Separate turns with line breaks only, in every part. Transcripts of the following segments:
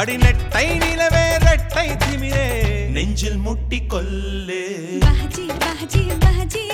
அடிநெட்டை நிலவே ரெட்டை திமிரே. நெஞ்சில் முட்டி கொல்லு. பஹஜி பஹஜி பஹஜி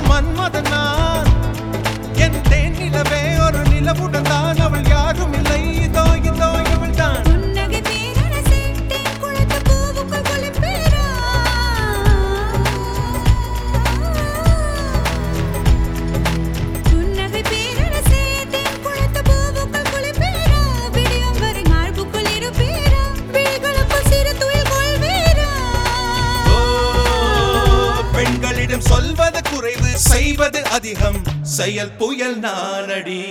மன்மதனார். என் தேன் நிலவே ஒரு நிலவுடன் செய்வது அதிகம். செயல் புயல் நானடி.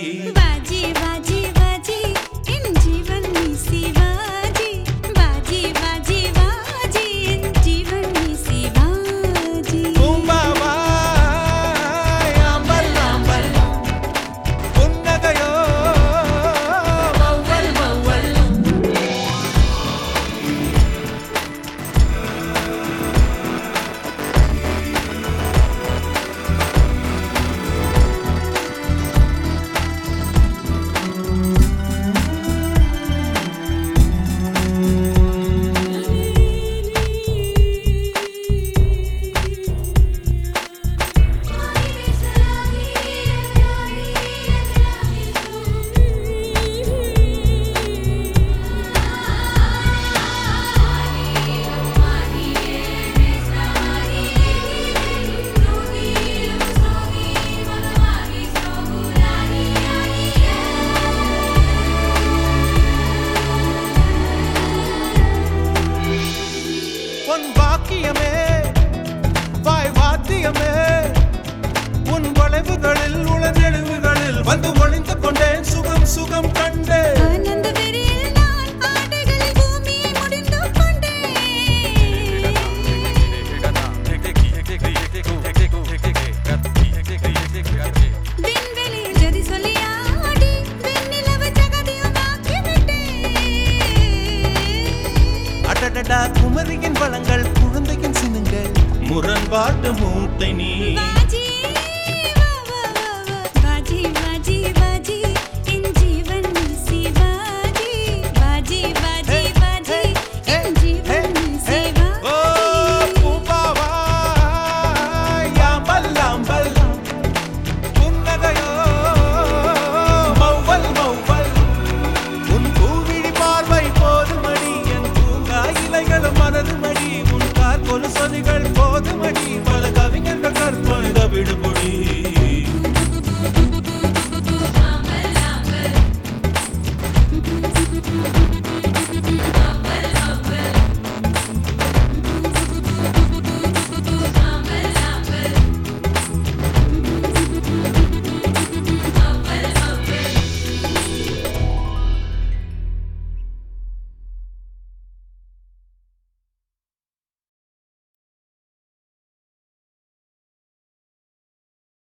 வாட்ட மூட்டை நீ.